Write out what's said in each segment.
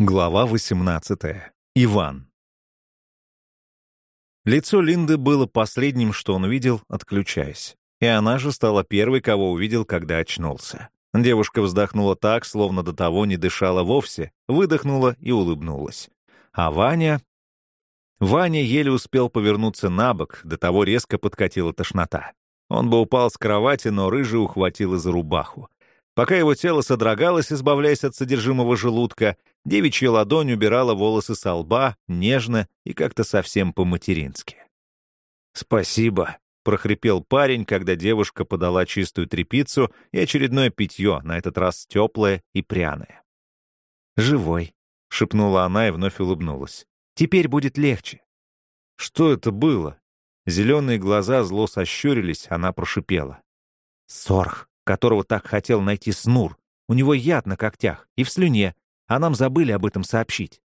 Глава 18. Иван. Лицо Линды было последним, что он видел, отключаясь. И она же стала первой, кого увидел, когда очнулся. Девушка вздохнула так, словно до того не дышала вовсе, выдохнула и улыбнулась. А Ваня... Ваня еле успел повернуться на бок, до того резко подкатила тошнота. Он бы упал с кровати, но рыжий ухватила за рубаху. Пока его тело содрогалось, избавляясь от содержимого желудка, девичья ладонь убирала волосы со лба, нежно и как-то совсем по-матерински. «Спасибо», — прохрипел парень, когда девушка подала чистую тряпицу и очередное питье, на этот раз теплое и пряное. «Живой», — шепнула она и вновь улыбнулась. «Теперь будет легче». «Что это было?» Зеленые глаза зло сощурились, она прошипела. «Сорх» которого так хотел найти Снур. У него яд на когтях и в слюне, а нам забыли об этом сообщить.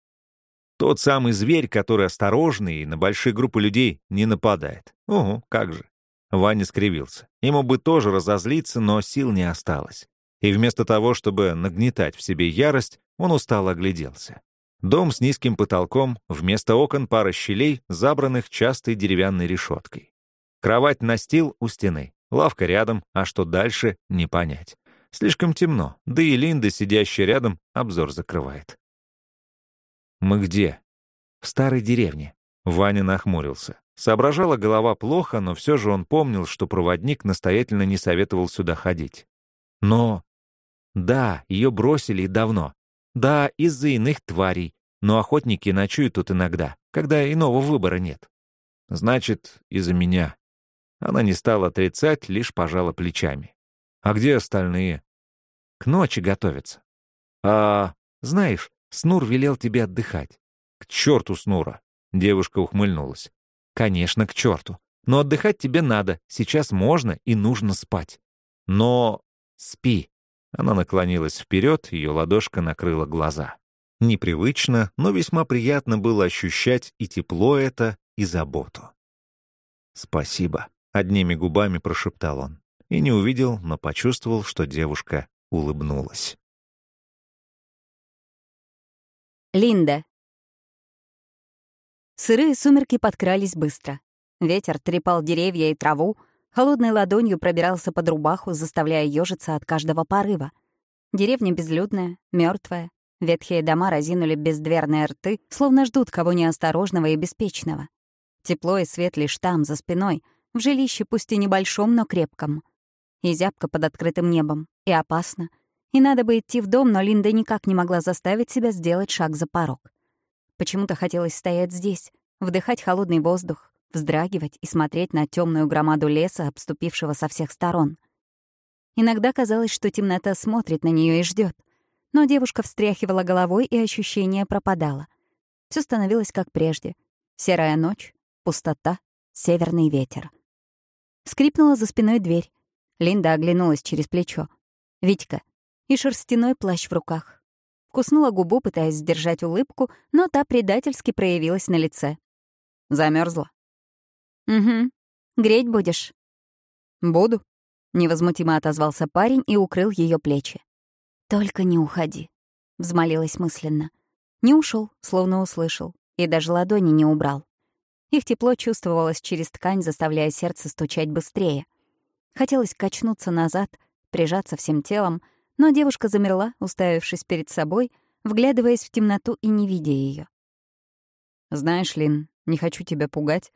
Тот самый зверь, который осторожный и на большие группы людей не нападает. Ого, как же. Ваня скривился. Ему бы тоже разозлиться, но сил не осталось. И вместо того, чтобы нагнетать в себе ярость, он устало огляделся. Дом с низким потолком, вместо окон пара щелей, забранных частой деревянной решеткой. Кровать-настил у стены. Лавка рядом, а что дальше — не понять. Слишком темно, да и Линда, сидящая рядом, обзор закрывает. «Мы где?» «В старой деревне». Ваня нахмурился. Соображала голова плохо, но все же он помнил, что проводник настоятельно не советовал сюда ходить. Но... Да, ее бросили давно. Да, из-за иных тварей. Но охотники ночуют тут иногда, когда иного выбора нет. Значит, из-за меня. Она не стала отрицать, лишь пожала плечами. «А где остальные?» «К ночи готовятся». «А, знаешь, Снур велел тебе отдыхать». «К черту Снура!» Девушка ухмыльнулась. «Конечно, к черту. Но отдыхать тебе надо. Сейчас можно и нужно спать. Но спи». Она наклонилась вперед, ее ладошка накрыла глаза. Непривычно, но весьма приятно было ощущать и тепло это, и заботу. «Спасибо», Одними губами прошептал он. И не увидел, но почувствовал, что девушка улыбнулась. Линда. Сырые сумерки подкрались быстро. Ветер трепал деревья и траву, холодной ладонью пробирался под рубаху, заставляя ежиться от каждого порыва. Деревня безлюдная, мертвая. Ветхие дома разинули бездверные рты, словно ждут кого неосторожного и беспечного. Тепло и свет лишь там, за спиной — в жилище, пусть и небольшом, но крепком. И зябко под открытым небом, и опасно. И надо бы идти в дом, но Линда никак не могла заставить себя сделать шаг за порог. Почему-то хотелось стоять здесь, вдыхать холодный воздух, вздрагивать и смотреть на темную громаду леса, обступившего со всех сторон. Иногда казалось, что темнота смотрит на нее и ждет, но девушка встряхивала головой, и ощущение пропадало. Все становилось как прежде. Серая ночь, пустота, северный ветер. Скрипнула за спиной дверь. Линда оглянулась через плечо. Витька. И шерстяной плащ в руках. Куснула губу, пытаясь сдержать улыбку, но та предательски проявилась на лице. Замерзла. «Угу. Греть будешь?» «Буду», — невозмутимо отозвался парень и укрыл ее плечи. «Только не уходи», — взмолилась мысленно. Не ушел, словно услышал, и даже ладони не убрал. Их тепло чувствовалось через ткань, заставляя сердце стучать быстрее. Хотелось качнуться назад, прижаться всем телом, но девушка замерла, уставившись перед собой, вглядываясь в темноту и не видя ее. «Знаешь, Лин, не хочу тебя пугать,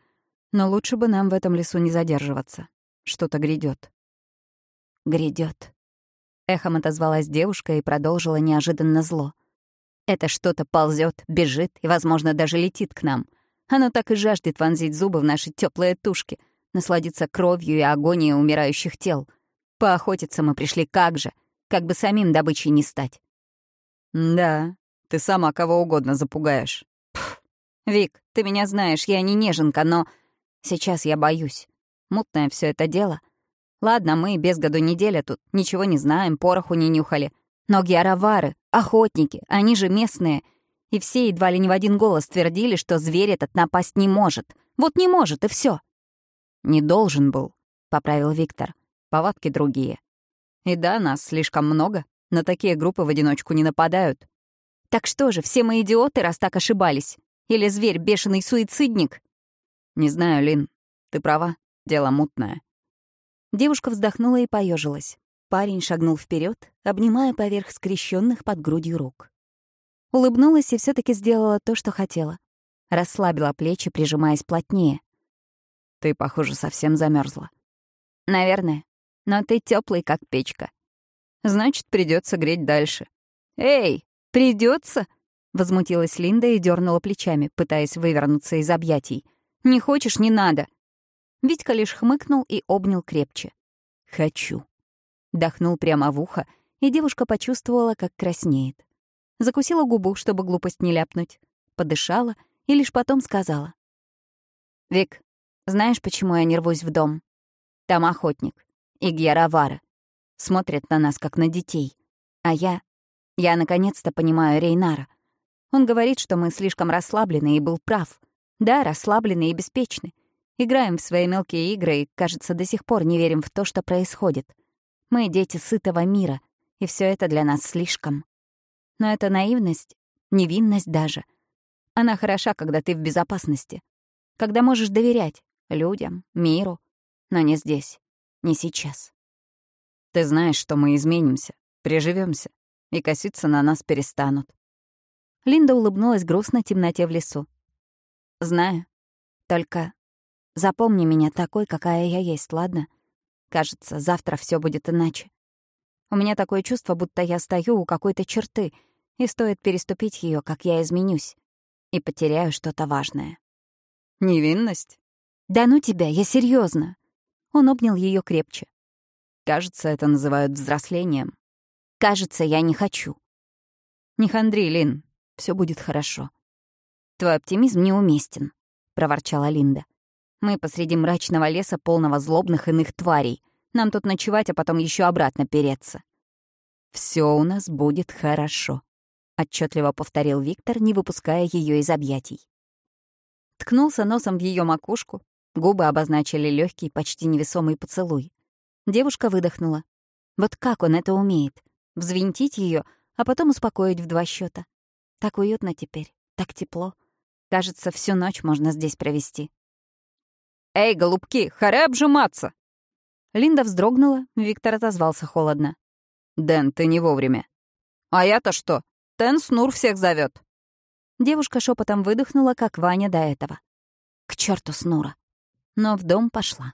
но лучше бы нам в этом лесу не задерживаться. Что-то грядет. Грядет. Эхом отозвалась девушка и продолжила неожиданно зло. Это что-то ползет, бежит и, возможно, даже летит к нам — оно так и жаждет вонзить зубы в наши теплые тушки, насладиться кровью и агонией умирающих тел. Поохотиться мы пришли как же, как бы самим добычей не стать. Да, ты сама кого угодно запугаешь. Пф. Вик, ты меня знаешь, я не неженка, но сейчас я боюсь. Мутное все это дело. Ладно, мы без году неделя тут, ничего не знаем, пороху не нюхали. Но геаровары, охотники, они же местные — и все едва ли не в один голос твердили, что зверь этот напасть не может. Вот не может, и все. «Не должен был», — поправил Виктор. «Повадки другие. И да, нас слишком много. На такие группы в одиночку не нападают». Так что же, все мы идиоты, раз так ошибались? Или зверь — бешеный суицидник? Не знаю, Лин. Ты права, дело мутное. Девушка вздохнула и поежилась. Парень шагнул вперед, обнимая поверх скрещенных под грудью рук. Улыбнулась и все таки сделала то, что хотела. Расслабила плечи, прижимаясь плотнее. Ты, похоже, совсем замерзла. Наверное. Но ты теплый, как печка. Значит, придется греть дальше. Эй, придется? Возмутилась Линда и дернула плечами, пытаясь вывернуться из объятий. «Не хочешь — не надо!» Витька лишь хмыкнул и обнял крепче. «Хочу». Дохнул прямо в ухо, и девушка почувствовала, как краснеет. Закусила губу, чтобы глупость не ляпнуть. Подышала и лишь потом сказала. «Вик, знаешь, почему я не рвусь в дом? Там охотник. И Гьяровара. Смотрят на нас, как на детей. А я... Я наконец-то понимаю Рейнара. Он говорит, что мы слишком расслаблены, и был прав. Да, расслаблены и беспечны. Играем в свои мелкие игры и, кажется, до сих пор не верим в то, что происходит. Мы — дети сытого мира, и все это для нас слишком. Но это наивность, невинность даже. Она хороша, когда ты в безопасности. Когда можешь доверять людям, миру. Но не здесь, не сейчас. Ты знаешь, что мы изменимся, приживемся, и коситься на нас перестанут. Линда улыбнулась грустно темноте в лесу. «Знаю. Только запомни меня такой, какая я есть, ладно? Кажется, завтра все будет иначе. У меня такое чувство, будто я стою у какой-то черты, и стоит переступить ее, как я изменюсь, и потеряю что-то важное». «Невинность?» «Да ну тебя, я серьезно. Он обнял ее крепче. «Кажется, это называют взрослением». «Кажется, я не хочу». «Не хандри, Лин, все будет хорошо. Твой оптимизм неуместен, проворчала Линда. Мы посреди мрачного леса, полного злобных иных тварей. Нам тут ночевать, а потом еще обратно переться. Все у нас будет хорошо, отчетливо повторил Виктор, не выпуская ее из объятий. Ткнулся носом в ее макушку, губы обозначили легкий, почти невесомый поцелуй. Девушка выдохнула. Вот как он это умеет? Взвинтить ее, а потом успокоить в два счета. Так уютно теперь, так тепло. Кажется, всю ночь можно здесь провести. «Эй, голубки, харе обжиматься!» Линда вздрогнула, Виктор отозвался холодно. «Дэн, ты не вовремя». «А я-то что? Тен Снур всех зовет. Девушка шепотом выдохнула, как Ваня до этого. К черту Снура. Но в дом пошла.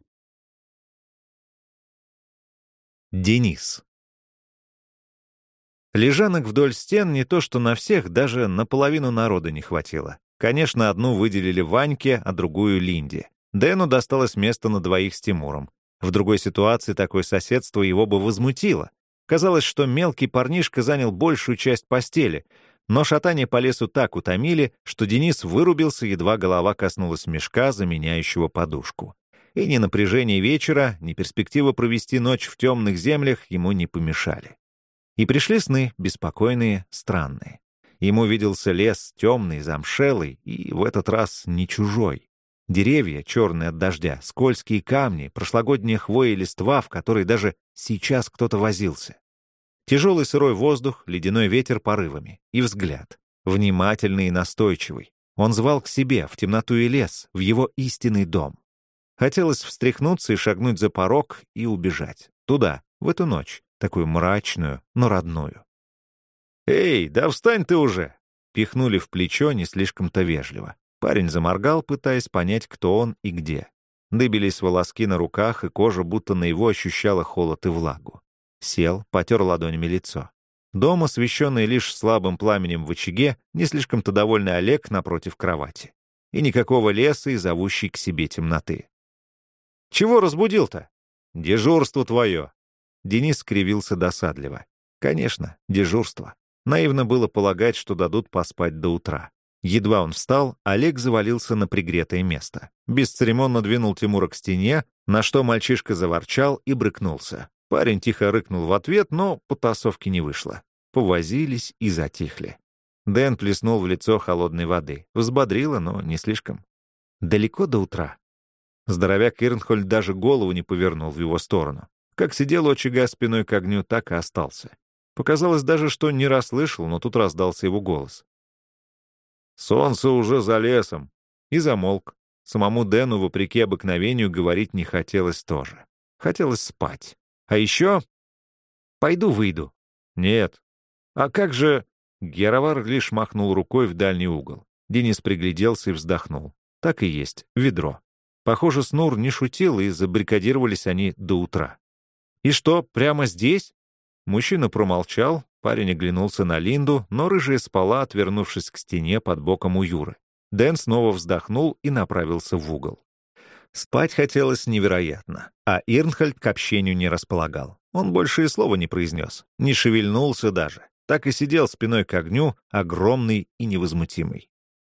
Денис. Лежанок вдоль стен не то что на всех, даже наполовину народа не хватило. Конечно, одну выделили Ваньке, а другую — Линде. Дэну досталось место на двоих с Тимуром. В другой ситуации такое соседство его бы возмутило. Казалось, что мелкий парнишка занял большую часть постели, но шатание по лесу так утомили, что Денис вырубился, едва голова коснулась мешка, заменяющего подушку. И ни напряжение вечера, ни перспектива провести ночь в темных землях ему не помешали. И пришли сны, беспокойные, странные. Ему виделся лес темный, замшелый, и в этот раз не чужой. Деревья, черные от дождя, скользкие камни, прошлогодняя хвоя и листва, в которой даже сейчас кто-то возился. Тяжелый сырой воздух, ледяной ветер порывами. И взгляд. Внимательный и настойчивый. Он звал к себе, в темноту и лес, в его истинный дом. Хотелось встряхнуться и шагнуть за порог и убежать. Туда, в эту ночь, такую мрачную, но родную. «Эй, да встань ты уже!» Пихнули в плечо не слишком-то вежливо. Парень заморгал, пытаясь понять, кто он и где. Дыбились волоски на руках, и кожа будто на его ощущала холод и влагу. Сел, потер ладонями лицо. Дом, освещенный лишь слабым пламенем в очаге, не слишком-то довольный Олег напротив кровати. И никакого леса и зовущей к себе темноты. «Чего разбудил-то?» «Дежурство твое», Денис скривился досадливо. Конечно, дежурство. Наивно было полагать, что дадут поспать до утра. Едва он встал, Олег завалился на пригретое место. Бесцеремонно двинул Тимура к стене, на что мальчишка заворчал и брыкнулся. Парень тихо рыкнул в ответ, но потасовки не вышло. Повозились и затихли. Дэн плеснул в лицо холодной воды. Взбодрило, но не слишком. Далеко до утра. Здоровяк Ирнхольд даже голову не повернул в его сторону. Как сидел у очага спиной к огню, так и остался. Показалось даже, что не расслышал, но тут раздался его голос. «Солнце уже за лесом!» И замолк. Самому Дэну, вопреки обыкновению, говорить не хотелось тоже. Хотелось спать. А еще... «Пойду выйду». «Нет». «А как же...» Геровар лишь махнул рукой в дальний угол. Денис пригляделся и вздохнул. Так и есть, ведро. Похоже, Снур не шутил, и забрикадировались они до утра. «И что, прямо здесь?» Мужчина промолчал, парень оглянулся на Линду, но рыжая спала, отвернувшись к стене под боком у Юры. Дэн снова вздохнул и направился в угол. Спать хотелось невероятно, а Ирнхальд к общению не располагал. Он больше и слова не произнес, не шевельнулся даже. Так и сидел спиной к огню, огромный и невозмутимый.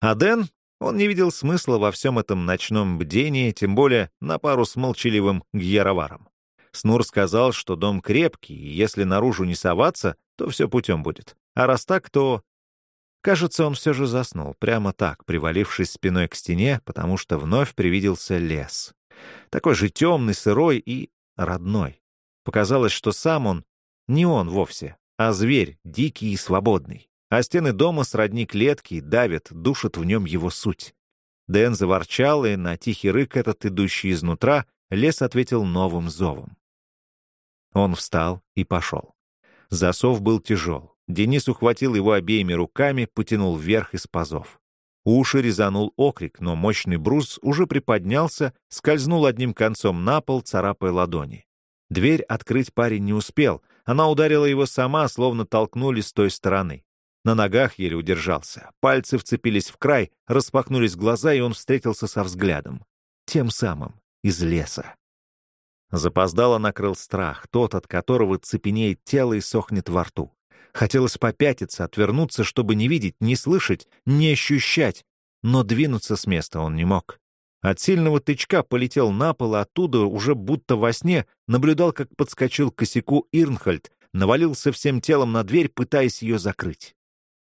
А Дэн, он не видел смысла во всем этом ночном бдении, тем более на пару с молчаливым Гьяроваром. Снур сказал, что дом крепкий, и если наружу не соваться, то все путем будет. А раз так, то... Кажется, он все же заснул, прямо так, привалившись спиной к стене, потому что вновь привиделся лес. Такой же темный, сырой и родной. Показалось, что сам он не он вовсе, а зверь, дикий и свободный а стены дома сродни клетки давят, душат в нем его суть. Дэн заворчал, и на тихий рык этот, идущий изнутра, лес ответил новым зовом. Он встал и пошел. Засов был тяжел. Денис ухватил его обеими руками, потянул вверх из пазов. Уши резанул окрик, но мощный брус уже приподнялся, скользнул одним концом на пол, царапая ладони. Дверь открыть парень не успел, она ударила его сама, словно толкнули с той стороны. На ногах еле удержался. Пальцы вцепились в край, распахнулись глаза, и он встретился со взглядом. Тем самым, из леса. Запоздало накрыл страх, тот, от которого цепенеет тело и сохнет во рту. Хотелось попятиться, отвернуться, чтобы не видеть, не слышать, не ощущать, но двинуться с места он не мог. От сильного тычка полетел на пол, а оттуда, уже будто во сне, наблюдал, как подскочил к косяку Ирнхальд, навалился всем телом на дверь, пытаясь ее закрыть.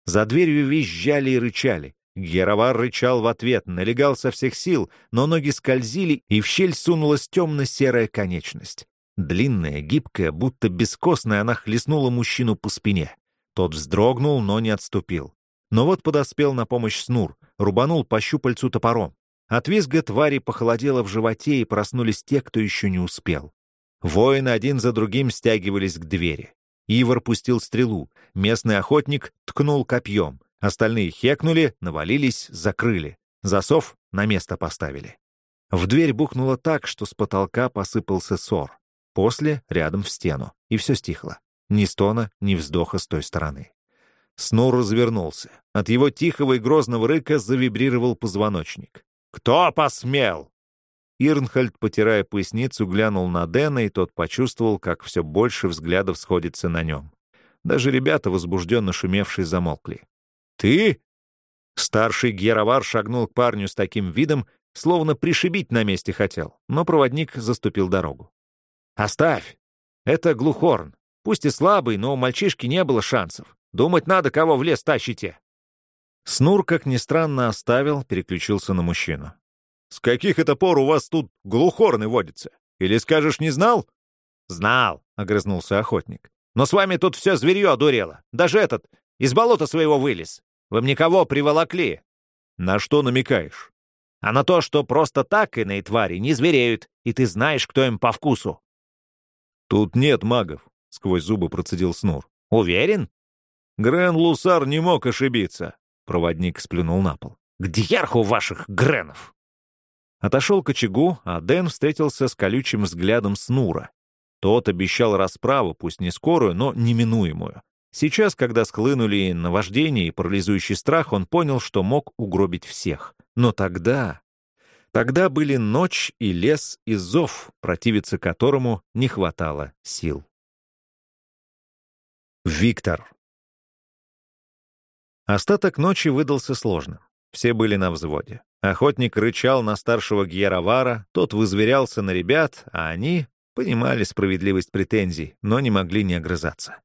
За дверью визжали и рычали. Геровар рычал в ответ, налегал со всех сил, но ноги скользили, и в щель сунулась темно-серая конечность. Длинная, гибкая, будто бескостная, она хлестнула мужчину по спине. Тот вздрогнул, но не отступил. Но вот подоспел на помощь Снур, рубанул по щупальцу топором. От визга твари похолодело в животе, и проснулись те, кто еще не успел. Воины один за другим стягивались к двери. Ивар пустил стрелу, местный охотник ткнул копьем, остальные хекнули, навалились, закрыли. Засов на место поставили. В дверь бухнуло так, что с потолка посыпался сор. После — рядом в стену, и все стихло. Ни стона, ни вздоха с той стороны. Снур развернулся. От его тихого и грозного рыка завибрировал позвоночник. «Кто посмел?» Ирнхальд, потирая поясницу, глянул на Дэна, и тот почувствовал, как все больше взглядов сходится на нем. Даже ребята, возбужденно шумевшие, замолкли. «Ты?» Старший Геровар шагнул к парню с таким видом, словно пришибить на месте хотел, но проводник заступил дорогу. «Оставь! Это глухорн. Пусть и слабый, но у мальчишки не было шансов. Думать надо, кого в лес тащите!» Снур, как ни странно, оставил, переключился на мужчину. С каких это пор у вас тут глухорны водятся? Или скажешь, не знал?» «Знал», — огрызнулся охотник. «Но с вами тут все зверье одурело. Даже этот из болота своего вылез. Вы мне кого приволокли?» «На что намекаешь?» «А на то, что просто так иные твари не звереют, и ты знаешь, кто им по вкусу». «Тут нет магов», — сквозь зубы процедил Снур. «Уверен?» «Грен Лусар не мог ошибиться», — проводник сплюнул на пол. «К дьярху ваших гренов!» Отошел к очагу, а Дэн встретился с колючим взглядом Снура. Тот обещал расправу, пусть не скорую, но неминуемую. Сейчас, когда схлынули наваждение и парализующий страх, он понял, что мог угробить всех. Но тогда... Тогда были ночь и лес и зов, противиться которому не хватало сил. Виктор. Остаток ночи выдался сложным. Все были на взводе. Охотник рычал на старшего Гьяровара, тот вызверялся на ребят, а они понимали справедливость претензий, но не могли не огрызаться.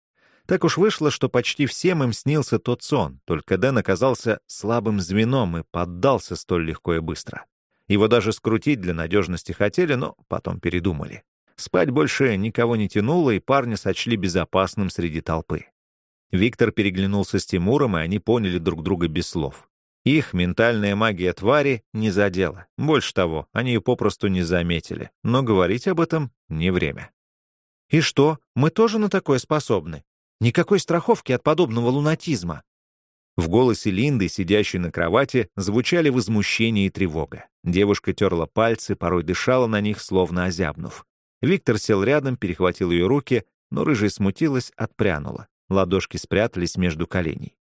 Так уж вышло, что почти всем им снился тот сон, только Дэн оказался слабым звеном и поддался столь легко и быстро. Его даже скрутить для надежности хотели, но потом передумали. Спать больше никого не тянуло, и парня сочли безопасным среди толпы. Виктор переглянулся с Тимуром, и они поняли друг друга без слов. Их ментальная магия твари не задела. Больше того, они ее попросту не заметили. Но говорить об этом не время. «И что, мы тоже на такое способны? Никакой страховки от подобного лунатизма?» В голосе Линды, сидящей на кровати, звучали возмущение и тревога. Девушка терла пальцы, порой дышала на них, словно озябнув. Виктор сел рядом, перехватил ее руки, но рыжая смутилась, отпрянула. Ладошки спрятались между коленей.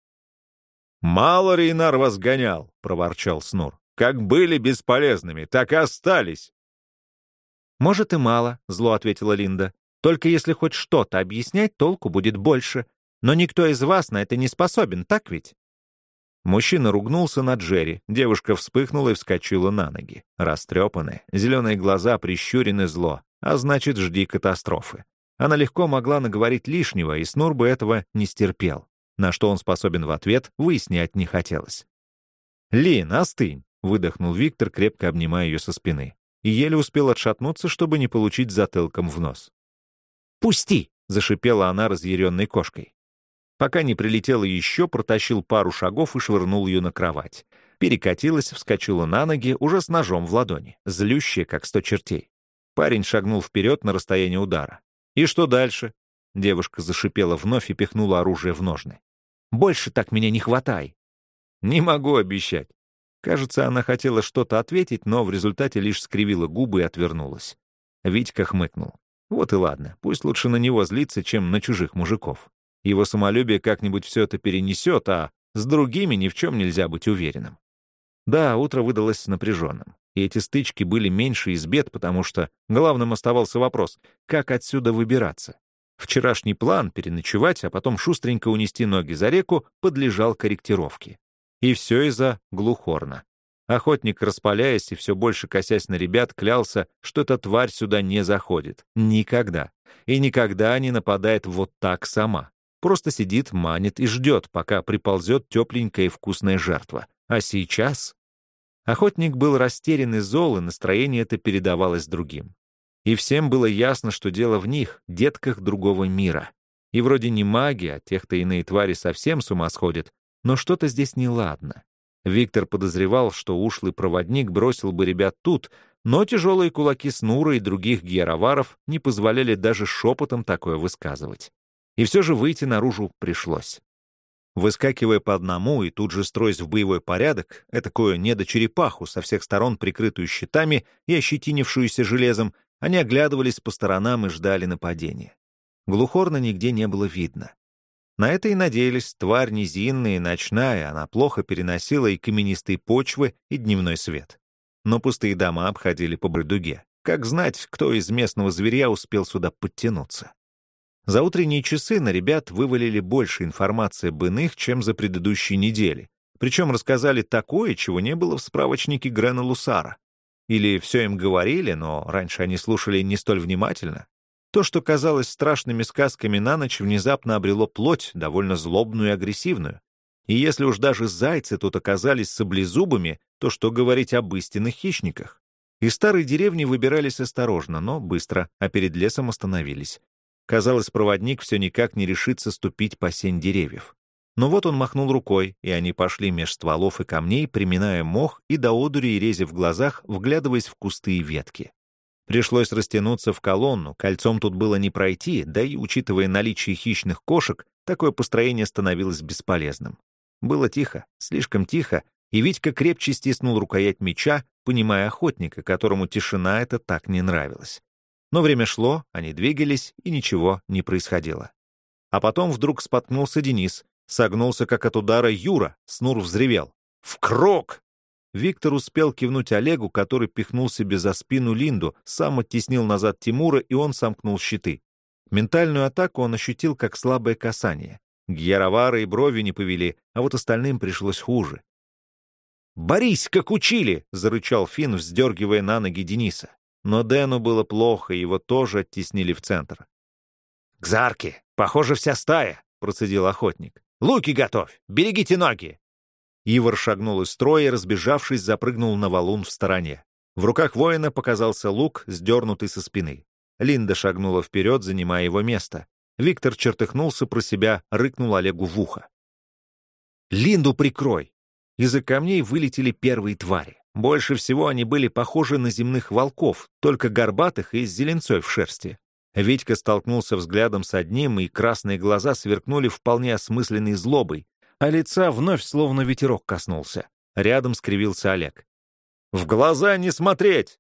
«Мало Рейнар вас гонял», — проворчал Снур. «Как были бесполезными, так и остались». «Может, и мало», — зло ответила Линда. «Только если хоть что-то объяснять, толку будет больше. Но никто из вас на это не способен, так ведь?» Мужчина ругнулся на Джерри, девушка вспыхнула и вскочила на ноги. Растрепанные, зеленые глаза прищурены зло, а значит, жди катастрофы. Она легко могла наговорить лишнего, и Снур бы этого не стерпел. На что он способен в ответ, выяснять не хотелось. «Лин, остынь!» — выдохнул Виктор, крепко обнимая ее со спины. И еле успел отшатнуться, чтобы не получить затылком в нос. «Пусти!» — зашипела она разъяренной кошкой. Пока не прилетела еще, протащил пару шагов и швырнул ее на кровать. Перекатилась, вскочила на ноги, уже с ножом в ладони, злющая, как сто чертей. Парень шагнул вперед на расстояние удара. «И что дальше?» Девушка зашипела вновь и пихнула оружие в ножны. «Больше так меня не хватай!» «Не могу обещать». Кажется, она хотела что-то ответить, но в результате лишь скривила губы и отвернулась. Витька хмыкнул. Вот и ладно, пусть лучше на него злиться, чем на чужих мужиков. Его самолюбие как-нибудь все это перенесет, а с другими ни в чем нельзя быть уверенным. Да, утро выдалось напряженным, и эти стычки были меньше из бед, потому что главным оставался вопрос, как отсюда выбираться. Вчерашний план переночевать, а потом шустренько унести ноги за реку подлежал корректировке. И все из-за глухорна. Охотник, распаляясь и все больше косясь на ребят, клялся, что эта тварь сюда не заходит. Никогда. И никогда не нападает вот так сама. Просто сидит, манит и ждет, пока приползет тепленькая и вкусная жертва. А сейчас... Охотник был растерян и зол, и настроение это передавалось другим. И всем было ясно, что дело в них, детках другого мира. И вроде не маги, а тех-то иные твари совсем с ума сходят, но что-то здесь неладно. Виктор подозревал, что ушлый проводник бросил бы ребят тут, но тяжелые кулаки Снура и других гьяроваров не позволяли даже шепотом такое высказывать. И все же выйти наружу пришлось. Выскакивая по одному и тут же строясь в боевой порядок, этакую недочерепаху, со всех сторон прикрытую щитами и ощетинившуюся железом, они оглядывались по сторонам и ждали нападения. Глухорна нигде не было видно. На это и надеялись, тварь низинная и ночная, она плохо переносила и каменистые почвы, и дневной свет. Но пустые дома обходили по брыдуге. Как знать, кто из местного зверя успел сюда подтянуться? За утренние часы на ребят вывалили больше информации об иных, чем за предыдущие недели. Причем рассказали такое, чего не было в справочнике Грена Лусара. Или все им говорили, но раньше они слушали не столь внимательно. То, что казалось страшными сказками на ночь, внезапно обрело плоть, довольно злобную и агрессивную. И если уж даже зайцы тут оказались саблезубами, то что говорить об истинных хищниках? Из старой деревни выбирались осторожно, но быстро, а перед лесом остановились. Казалось, проводник все никак не решится ступить по сень деревьев. Но вот он махнул рукой, и они пошли меж стволов и камней, приминая мох и до одури и рези в глазах, вглядываясь в кусты и ветки. Пришлось растянуться в колонну, кольцом тут было не пройти, да и, учитывая наличие хищных кошек, такое построение становилось бесполезным. Было тихо, слишком тихо, и Витька крепче стиснул рукоять меча, понимая охотника, которому тишина эта так не нравилась. Но время шло, они двигались, и ничего не происходило. А потом вдруг споткнулся Денис, согнулся, как от удара Юра, Снур взревел. «В крок!» Виктор успел кивнуть Олегу, который пихнул себе за спину Линду, сам оттеснил назад Тимура, и он сомкнул щиты. Ментальную атаку он ощутил как слабое касание. Гьяровары и брови не повели, а вот остальным пришлось хуже. «Борись, как учили!» — зарычал Финн, вздергивая на ноги Дениса. Но Дэну было плохо, его тоже оттеснили в центр. «К зарке! Похоже, вся стая!» — процедил охотник. «Луки готовь! Берегите ноги!» Ивар шагнул из строя и, разбежавшись, запрыгнул на валун в стороне. В руках воина показался лук, сдернутый со спины. Линда шагнула вперед, занимая его место. Виктор чертыхнулся про себя, рыкнул Олегу в ухо. «Линду прикрой!» Из-за камней вылетели первые твари. Больше всего они были похожи на земных волков, только горбатых и с зеленцой в шерсти. Витька столкнулся взглядом с одним, и красные глаза сверкнули вполне осмысленной злобой, а лица вновь словно ветерок коснулся. Рядом скривился Олег. «В глаза не смотреть!»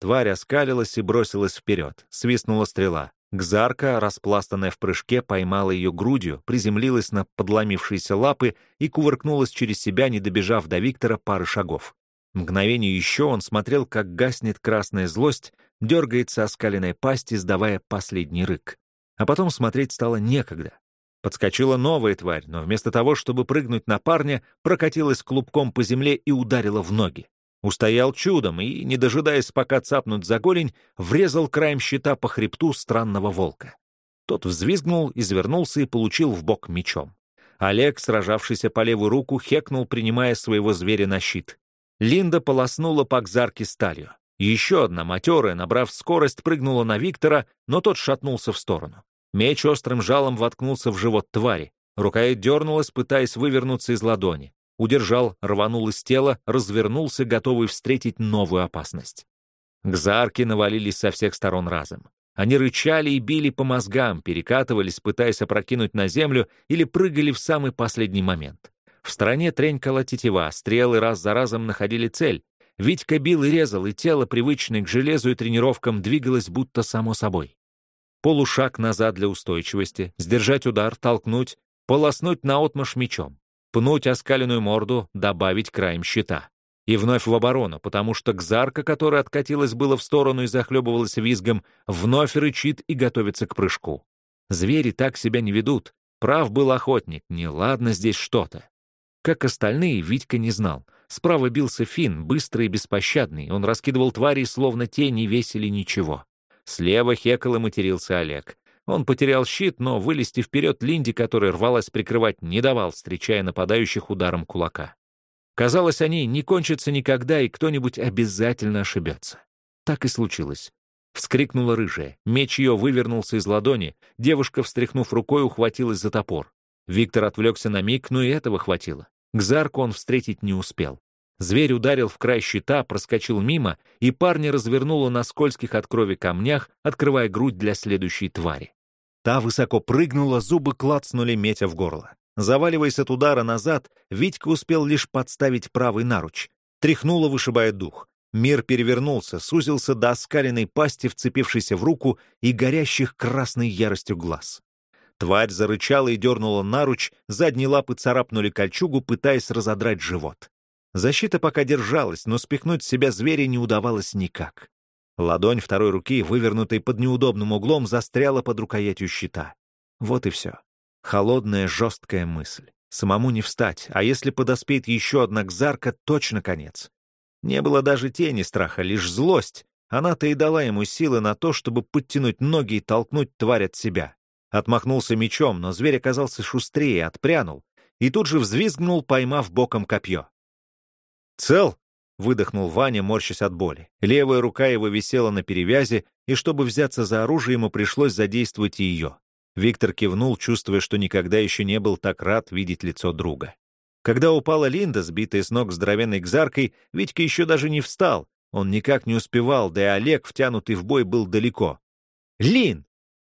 Тварь оскалилась и бросилась вперед. Свистнула стрела. Гзарка, распластанная в прыжке, поймала ее грудью, приземлилась на подломившиеся лапы и кувыркнулась через себя, не добежав до Виктора пары шагов. Мгновение еще он смотрел, как гаснет красная злость, дергается оскаленная пасть, издавая последний рык. А потом смотреть стало некогда. Подскочила новая тварь, но вместо того, чтобы прыгнуть на парня, прокатилась клубком по земле и ударила в ноги. Устоял чудом и, не дожидаясь, пока цапнуть за голень, врезал краем щита по хребту странного волка. Тот взвизгнул, извернулся и получил в бок мечом. Олег, сражавшийся по левую руку, хекнул, принимая своего зверя на щит. Линда полоснула по кзарке сталью. Еще одна матерая, набрав скорость, прыгнула на Виктора, но тот шатнулся в сторону. Меч острым жалом воткнулся в живот твари. Рука дернулась, пытаясь вывернуться из ладони. Удержал, рванул из тела, развернулся, готовый встретить новую опасность. Гзарки навалились со всех сторон разом. Они рычали и били по мозгам, перекатывались, пытаясь опрокинуть на землю, или прыгали в самый последний момент. В стороне тренькала тетива, стрелы раз за разом находили цель. Витька бил и резал, и тело, привычное к железу и тренировкам, двигалось будто само собой. Полушаг назад для устойчивости, сдержать удар, толкнуть, полоснуть наотмашь мечом пнуть оскаленную морду, добавить краем щита. И вновь в оборону, потому что Гзарка, которая откатилась было в сторону и захлебывалась визгом, вновь рычит и готовится к прыжку. Звери так себя не ведут. Прав был охотник, неладно здесь что-то. Как остальные, Витька не знал. Справа бился Фин, быстрый и беспощадный. Он раскидывал твари, словно те не весили ничего. Слева хекал и матерился Олег. Он потерял щит, но вылезти вперед Линди, которая рвалась прикрывать, не давал, встречая нападающих ударом кулака. Казалось, они не кончатся никогда, и кто-нибудь обязательно ошибется. Так и случилось. Вскрикнула рыжая. Меч ее вывернулся из ладони. Девушка, встряхнув рукой, ухватилась за топор. Виктор отвлекся на миг, но и этого хватило. К зарку он встретить не успел. Зверь ударил в край щита, проскочил мимо, и парня развернуло на скользких от крови камнях, открывая грудь для следующей твари. Та высоко прыгнула, зубы клацнули, метя в горло. Заваливаясь от удара назад, Витька успел лишь подставить правый наруч. Тряхнуло, вышибая дух. Мир перевернулся, сузился до оскаленной пасти, вцепившейся в руку и горящих красной яростью глаз. Тварь зарычала и дернула наруч, задние лапы царапнули кольчугу, пытаясь разодрать живот. Защита пока держалась, но спихнуть себя зверя не удавалось никак. Ладонь второй руки, вывернутой под неудобным углом, застряла под рукоятью щита. Вот и все. Холодная, жесткая мысль. Самому не встать, а если подоспеет еще одна кзарка, точно конец. Не было даже тени страха, лишь злость. Она-то и дала ему силы на то, чтобы подтянуть ноги и толкнуть тварь от себя. Отмахнулся мечом, но зверь оказался шустрее, отпрянул, и тут же взвизгнул, поймав боком копье. «Цел?» — выдохнул Ваня, морщась от боли. Левая рука его висела на перевязи, и чтобы взяться за оружие, ему пришлось задействовать и ее. Виктор кивнул, чувствуя, что никогда еще не был так рад видеть лицо друга. Когда упала Линда, сбитая с ног здоровенной гзаркой, Витька еще даже не встал. Он никак не успевал, да и Олег, втянутый в бой, был далеко. «Лин!»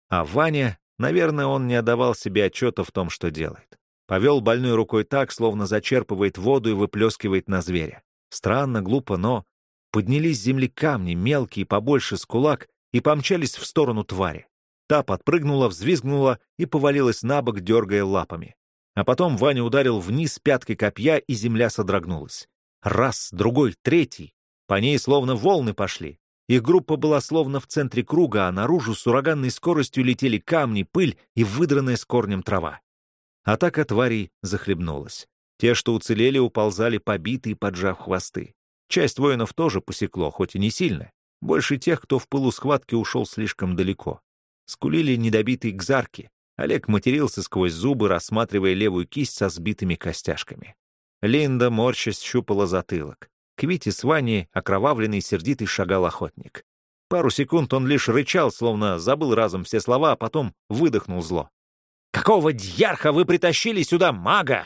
А Ваня, наверное, он не отдавал себе отчета в том, что делает. Повел больной рукой так, словно зачерпывает воду и выплескивает на зверя. Странно, глупо, но... Поднялись с земли камни, мелкие, побольше с кулак, и помчались в сторону твари. Та подпрыгнула, взвизгнула и повалилась на бок, дергая лапами. А потом Ваня ударил вниз пяткой копья, и земля содрогнулась. Раз, другой, третий. По ней словно волны пошли. Их группа была словно в центре круга, а наружу с ураганной скоростью летели камни, пыль и выдранная с корнем трава. Атака тварей захлебнулась. Те, что уцелели, уползали побитые, поджав хвосты. Часть воинов тоже посекло, хоть и не сильно. Больше тех, кто в пылу схватки ушел слишком далеко. Скулили недобитые гзарки. Олег матерился сквозь зубы, рассматривая левую кисть со сбитыми костяшками. Линда, морщась, щупала затылок. К Вите с Ваней, окровавленный, сердитый, шагал охотник. Пару секунд он лишь рычал, словно забыл разом все слова, а потом выдохнул зло. «Какого дьярха вы притащили сюда мага?»